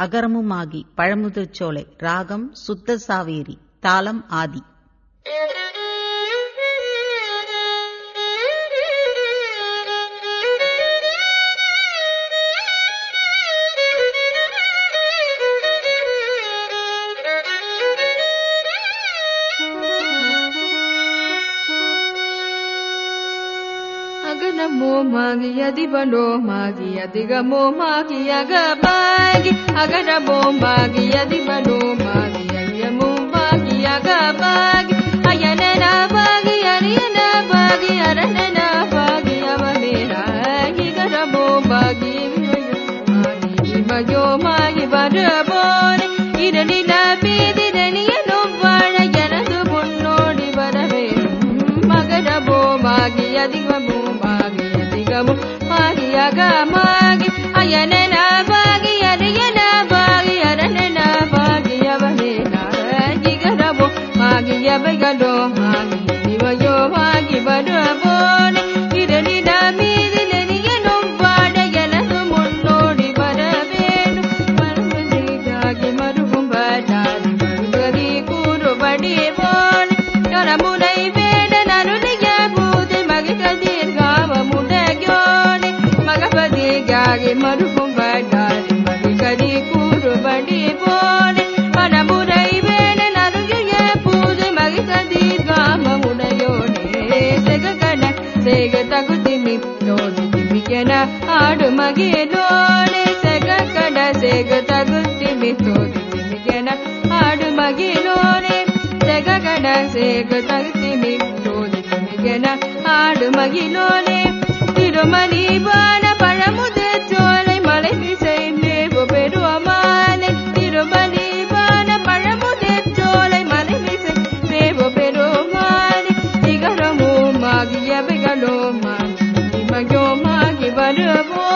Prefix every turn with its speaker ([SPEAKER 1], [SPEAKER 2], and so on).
[SPEAKER 1] அகரமுமாகி பழமுதிர்ச்சோலை ராகம் சுத்த சாவேரி தாளம் ஆதி.
[SPEAKER 2] அகனமோமாகி அதிபலோமாகி அதிகமோமாகி அகபாகி அகனமோமாகி அதிபலோமாகி அய்யமோமாகி அகபாகி அயனனாபாகி அரியனாபாகி அரணனாபாகி அவமேராகி கரமோமாகி இமயோமாகி வரபோனி இரணின அதிகமோமாகி அதிகமோ Bye, God. कुरु की गमनयोग मगे कदाग तगुतिमिडु मागिोरेडु मागीरे bigalo ma, magyo ma, givarabo.